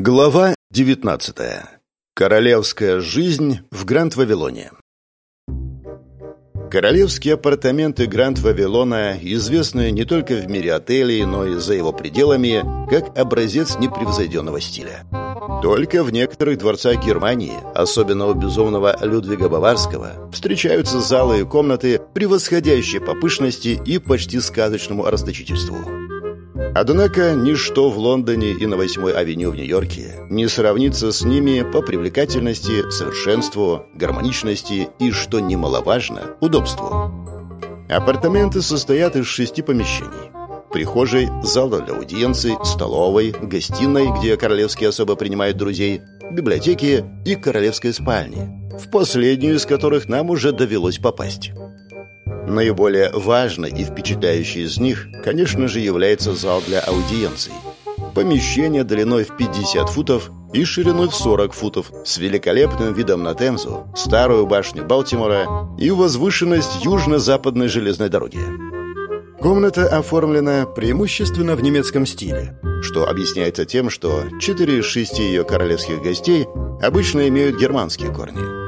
Глава 19. Королевская жизнь в Гранд-Вавилоне. Королевские апартаменты Гранд-Вавилона известны не только в мире отелей, но и за его пределами, как образец непревзойденного стиля. Только в некоторых дворцах Германии, особенно у безумного Людвига Баварского, встречаются залы и комнаты, превосходящие по пышности и почти сказочному расточительству. Однако ничто в Лондоне и на 8-й авеню в Нью-Йорке не сравнится с ними по привлекательности, совершенству, гармоничности и, что немаловажно, удобству. Апартаменты состоят из шести помещений. Прихожей, зала для аудиенций, столовой, гостиной, где королевские особо принимают друзей, библиотеки и королевской спальни, в последнюю из которых нам уже довелось попасть. Наиболее важной и впечатляющей из них, конечно же, является зал для аудиенций. Помещение длиной в 50 футов и шириной в 40 футов, с великолепным видом на Темзу, старую башню Балтимора и возвышенность южно-западной железной дороги. Комната оформлена преимущественно в немецком стиле, что объясняется тем, что 4 из 6 ее королевских гостей обычно имеют германские корни.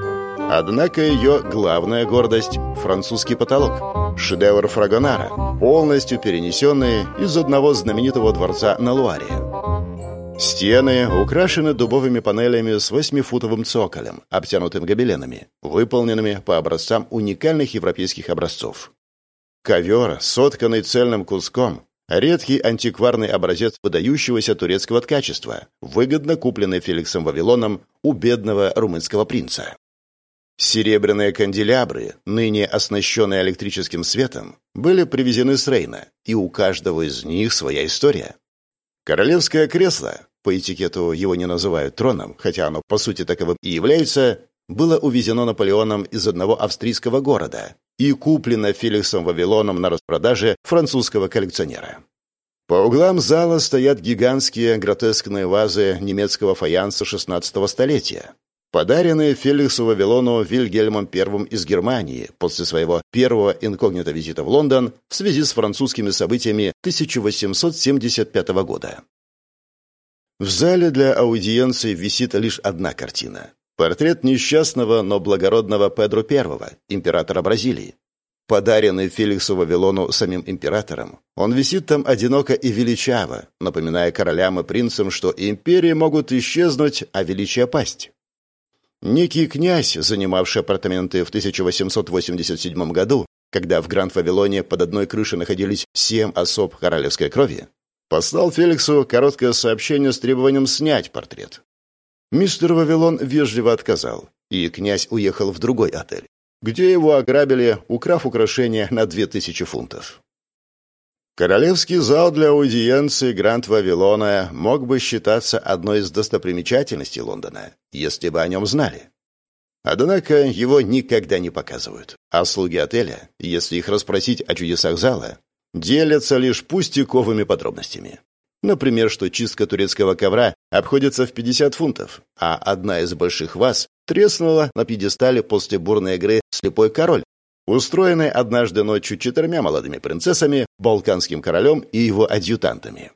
Однако ее главная гордость – французский потолок. Шедевр Фрагонара, полностью перенесенный из одного знаменитого дворца на Луаре. Стены украшены дубовыми панелями с восьмифутовым цоколем, обтянутым гобеленами, выполненными по образцам уникальных европейских образцов. Ковер, сотканный цельным куском, редкий антикварный образец выдающегося турецкого качества, выгодно купленный Феликсом Вавилоном у бедного румынского принца. Серебряные канделябры, ныне оснащенные электрическим светом, были привезены с Рейна, и у каждого из них своя история. Королевское кресло, по этикету его не называют троном, хотя оно по сути таковым и является, было увезено Наполеоном из одного австрийского города и куплено Феликсом Вавилоном на распродаже французского коллекционера. По углам зала стоят гигантские гротескные вазы немецкого фаянса XVI столетия, подаренные Феликсу Вавилону Вильгельмом I из Германии после своего первого инкогнито-визита в Лондон в связи с французскими событиями 1875 года. В зале для аудиенции висит лишь одна картина. Портрет несчастного, но благородного Педро I, императора Бразилии. Подаренный Феликсу Вавилону самим императором, он висит там одиноко и величаво, напоминая королям и принцам, что империи могут исчезнуть, а величие пасть. Некий князь, занимавший апартаменты в 1887 году, когда в Гранд-Вавилоне под одной крышей находились семь особ королевской крови, послал Феликсу короткое сообщение с требованием снять портрет. Мистер Вавилон вежливо отказал, и князь уехал в другой отель, где его ограбили, украв украшения на 2000 фунтов. Королевский зал для аудиенции Гранд Вавилона мог бы считаться одной из достопримечательностей Лондона, если бы о нем знали. Однако его никогда не показывают, а слуги отеля, если их расспросить о чудесах зала, делятся лишь пустяковыми подробностями. Например, что чистка турецкого ковра обходится в 50 фунтов, а одна из больших ваз треснула на пьедестале после бурной игры «Слепой король», устроенной однажды ночью четырьмя молодыми принцессами, балканским королем и его адъютантами.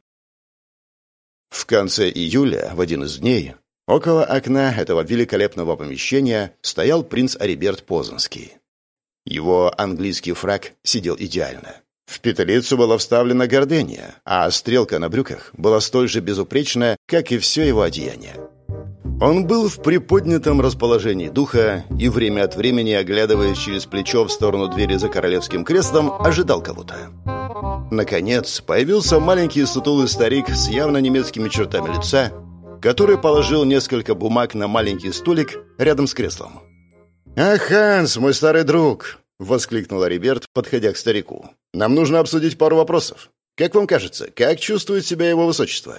В конце июля, в один из дней, около окна этого великолепного помещения стоял принц Ариберт Позанский. Его английский фраг сидел идеально. В петлицу была вставлена гордения, а стрелка на брюках была столь же безупречна, как и все его одеяние. Он был в приподнятом расположении духа и время от времени, оглядываясь через плечо в сторону двери за королевским креслом, ожидал кого-то. Наконец, появился маленький сутулый старик с явно немецкими чертами лица, который положил несколько бумаг на маленький столик рядом с креслом. «А, Ханс, мой старый друг!» — воскликнул Ариберт, подходя к старику. «Нам нужно обсудить пару вопросов. Как вам кажется, как чувствует себя его высочество?»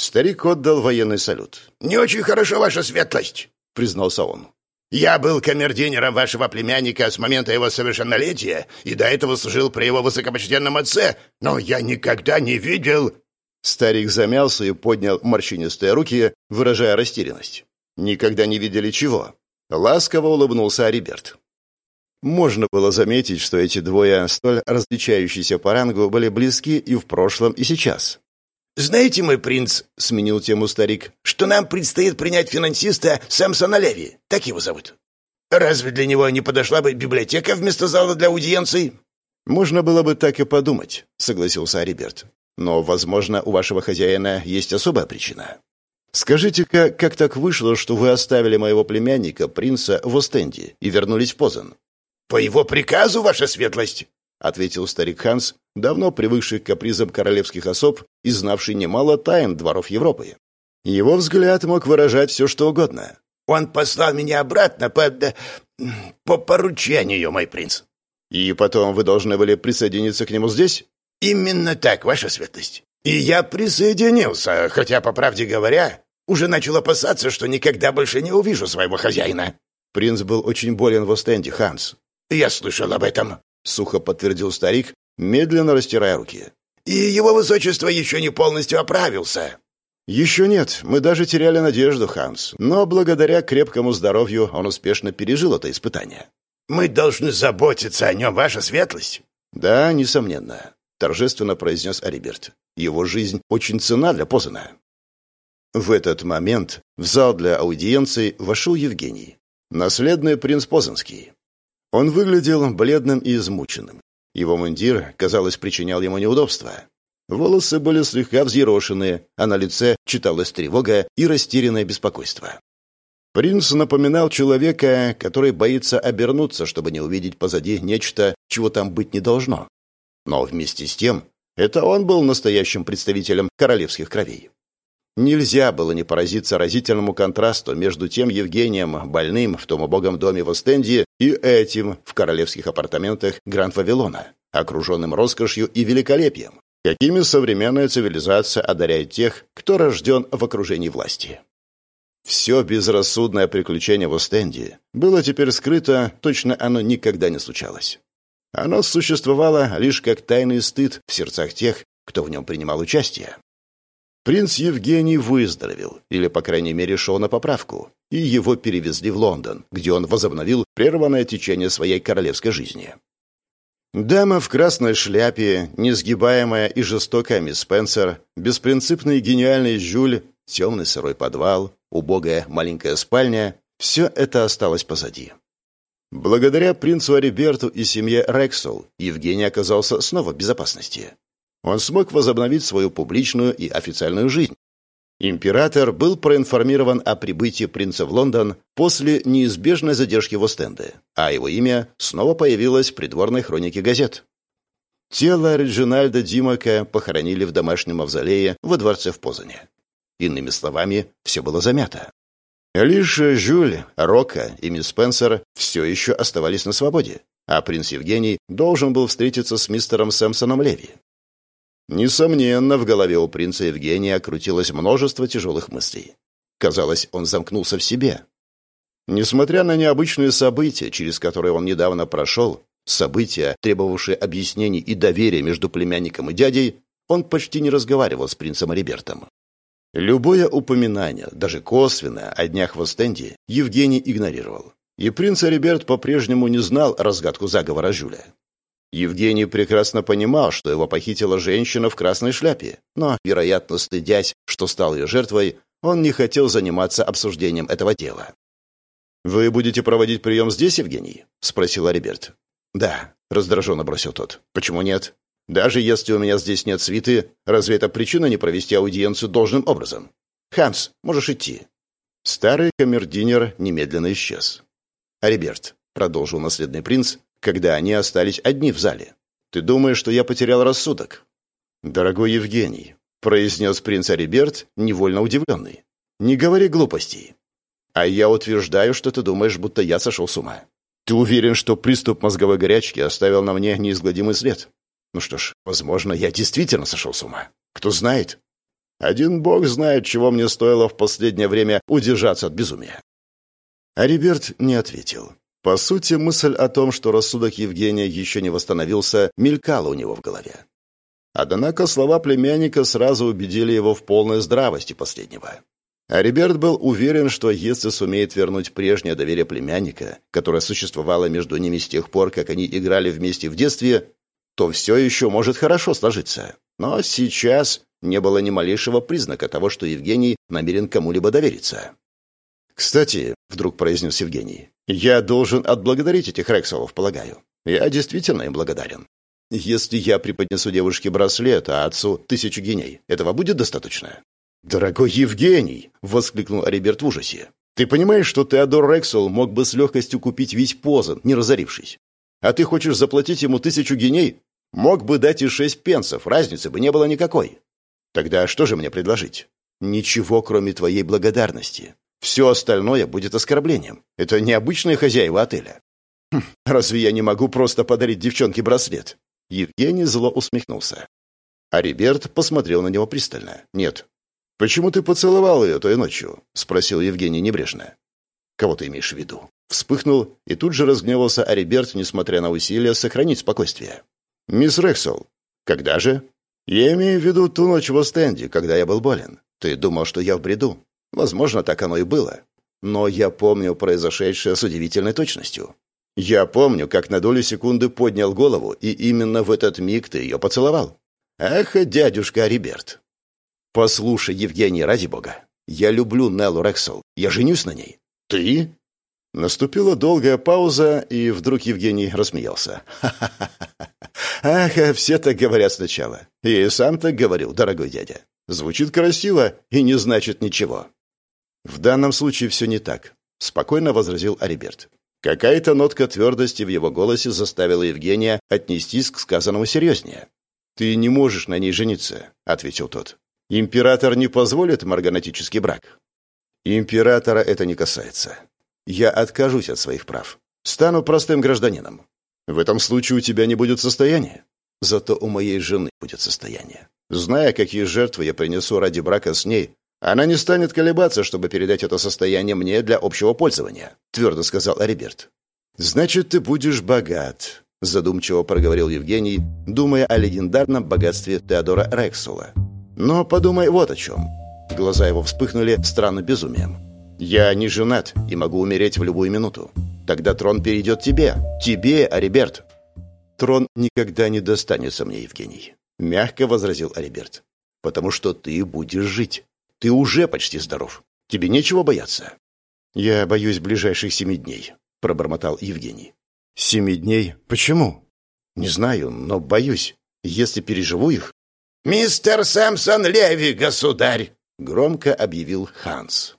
Старик отдал военный салют. «Не очень хорошо, ваша светлость», — признался он. «Я был камердинером вашего племянника с момента его совершеннолетия и до этого служил при его высокопочтенном отце, но я никогда не видел...» Старик замялся и поднял морщинистые руки, выражая растерянность. «Никогда не видели чего?» Ласково улыбнулся Ариберт. Можно было заметить, что эти двое, столь различающиеся по рангу, были близки и в прошлом, и сейчас. «Знаете, мой принц», — сменил тему старик, «что нам предстоит принять финансиста Сэмсона Леви, так его зовут. Разве для него не подошла бы библиотека вместо зала для аудиенций?» «Можно было бы так и подумать», — согласился Ариберт. «Но, возможно, у вашего хозяина есть особая причина. Скажите-ка, как так вышло, что вы оставили моего племянника, принца, в Остенде и вернулись в Позан?» «По его приказу, ваша светлость», — ответил старик Ханс, давно привыкший к капризам королевских особ и знавший немало тайн дворов Европы. Его взгляд мог выражать все, что угодно. «Он послал меня обратно по... по поручению, мой принц». «И потом вы должны были присоединиться к нему здесь?» «Именно так, ваша светлость. И я присоединился, хотя, по правде говоря, уже начал опасаться, что никогда больше не увижу своего хозяина». Принц был очень болен в Остенде, Ханс. «Я слышал об этом», — сухо подтвердил старик, медленно растирая руки. «И его высочество еще не полностью оправился». «Еще нет. Мы даже теряли надежду, Ханс. Но благодаря крепкому здоровью он успешно пережил это испытание». «Мы должны заботиться о нем, ваша светлость». «Да, несомненно», — торжественно произнес Ариберт. «Его жизнь очень цена для Позана». В этот момент в зал для аудиенций вошел Евгений, наследный принц Позанский. Он выглядел бледным и измученным. Его мундир, казалось, причинял ему неудобства. Волосы были слегка взъерошенные, а на лице читалась тревога и растерянное беспокойство. Принц напоминал человека, который боится обернуться, чтобы не увидеть позади нечто, чего там быть не должно. Но вместе с тем, это он был настоящим представителем королевских кровей. Нельзя было не поразиться разительному контрасту между тем Евгением, больным в том убогом доме в Остенде, и этим в королевских апартаментах Гранд-Вавилона, окруженным роскошью и великолепием, какими современная цивилизация одаряет тех, кто рожден в окружении власти. Все безрассудное приключение в Остенде было теперь скрыто, точно оно никогда не случалось. Оно существовало лишь как тайный стыд в сердцах тех, кто в нем принимал участие. Принц Евгений выздоровел, или, по крайней мере, шел на поправку, и его перевезли в Лондон, где он возобновил прерванное течение своей королевской жизни. Дама в красной шляпе, несгибаемая и жестокая мисс Спенсер, беспринципный и гениальный Жюль, темный сырой подвал, убогая маленькая спальня — все это осталось позади. Благодаря принцу Ариберту и семье Рексол Евгений оказался снова в безопасности он смог возобновить свою публичную и официальную жизнь. Император был проинформирован о прибытии принца в Лондон после неизбежной задержки в Остенде, а его имя снова появилось в придворной хронике газет. Тело Реджинальда Димака похоронили в домашнем мавзолее во дворце в Позане. Иными словами, все было замято. Лишь Жюль, Рока и мисс Спенсер все еще оставались на свободе, а принц Евгений должен был встретиться с мистером Сэмпсоном Леви. Несомненно, в голове у принца Евгения крутилось множество тяжелых мыслей. Казалось, он замкнулся в себе. Несмотря на необычные события, через которые он недавно прошел, события, требовавшие объяснений и доверия между племянником и дядей, он почти не разговаривал с принцем Рибертом. Любое упоминание, даже косвенное, о днях в Остенде, Евгений игнорировал. И принц Риберт по-прежнему не знал разгадку заговора Жюля. Евгений прекрасно понимал, что его похитила женщина в красной шляпе, но, вероятно, стыдясь, что стал ее жертвой, он не хотел заниматься обсуждением этого дела. «Вы будете проводить прием здесь, Евгений?» — спросил Ариберт. «Да», — раздраженно бросил тот. «Почему нет? Даже если у меня здесь нет свиты, разве это причина не провести аудиенцию должным образом? Ханс, можешь идти». Старый камердинер немедленно исчез. «Ариберт», — продолжил наследный принц, когда они остались одни в зале. Ты думаешь, что я потерял рассудок?» «Дорогой Евгений», — произнес принц Ариберт, невольно удивленный. «Не говори глупостей. А я утверждаю, что ты думаешь, будто я сошел с ума. Ты уверен, что приступ мозговой горячки оставил на мне неизгладимый след? Ну что ж, возможно, я действительно сошел с ума. Кто знает? Один бог знает, чего мне стоило в последнее время удержаться от безумия». Ариберт не ответил. По сути, мысль о том, что рассудок Евгения еще не восстановился, мелькала у него в голове. Однако слова племянника сразу убедили его в полной здравости последнего. А Риберт был уверен, что если сумеет вернуть прежнее доверие племянника, которое существовало между ними с тех пор, как они играли вместе в детстве, то все еще может хорошо сложиться. Но сейчас не было ни малейшего признака того, что Евгений намерен кому-либо довериться. «Кстати», — вдруг произнес Евгений, — «я должен отблагодарить этих Рексолов, полагаю. Я действительно им благодарен. Если я преподнесу девушке браслет, а отцу тысячу геней, этого будет достаточно?» «Дорогой Евгений!» — воскликнул Ариберт в ужасе. «Ты понимаешь, что Теодор Рексол мог бы с легкостью купить весь Позан, не разорившись? А ты хочешь заплатить ему тысячу геней? Мог бы дать и шесть пенсов, разницы бы не было никакой. Тогда что же мне предложить? Ничего, кроме твоей благодарности. Все остальное будет оскорблением. Это необычные хозяева отеля. Хм, разве я не могу просто подарить девчонке браслет? Евгений зло усмехнулся. А Риберт посмотрел на него пристально. «Нет». «Почему ты поцеловал ее той ночью?» — спросил Евгений небрежно. «Кого ты имеешь в виду?» Вспыхнул и тут же разгневался Ариберт, несмотря на усилия сохранить спокойствие. «Мисс Рексел, когда же?» «Я имею в виду ту ночь в Остенде, когда я был болен. Ты думал, что я в бреду? Возможно, так оно и было. Но я помню произошедшее с удивительной точностью. Я помню, как на долю секунды поднял голову, и именно в этот миг ты ее поцеловал. Ах, дядюшка Ариберт!» «Послушай, Евгений, ради бога, я люблю Неллу Рексел. Я женюсь на ней». «Ты?» Наступила долгая пауза, и вдруг Евгений рассмеялся. «Ах, все так говорят сначала. И сам так говорил, дорогой дядя. Звучит красиво и не значит ничего». «В данном случае все не так», — спокойно возразил Ариберт. Какая-то нотка твердости в его голосе заставила Евгения отнестись к сказанному серьезнее. «Ты не можешь на ней жениться», — ответил тот. «Император не позволит марганатический брак». «Императора это не касается. Я откажусь от своих прав. Стану простым гражданином. В этом случае у тебя не будет состояния. Зато у моей жены будет состояние. Зная, какие жертвы я принесу ради брака с ней, она не станет колебаться, чтобы передать это состояние мне для общего пользования», — твердо сказал Ариберт. «Значит, ты будешь богат», — задумчиво проговорил Евгений, думая о легендарном богатстве Теодора Рексула. «Но подумай вот о чем». Глаза его вспыхнули странно безумием. «Я не женат и могу умереть в любую минуту. Тогда трон перейдет тебе. Тебе, Ариберт». «Трон никогда не достанется мне, Евгений», — мягко возразил Ариберт. «Потому что ты будешь жить. Ты уже почти здоров. Тебе нечего бояться». «Я боюсь ближайших семи дней», — пробормотал Евгений. «Семи дней? Почему?» «Не знаю, но боюсь. Если переживу их...» «Мистер Сэмсон Леви, государь!» — громко объявил Ханс.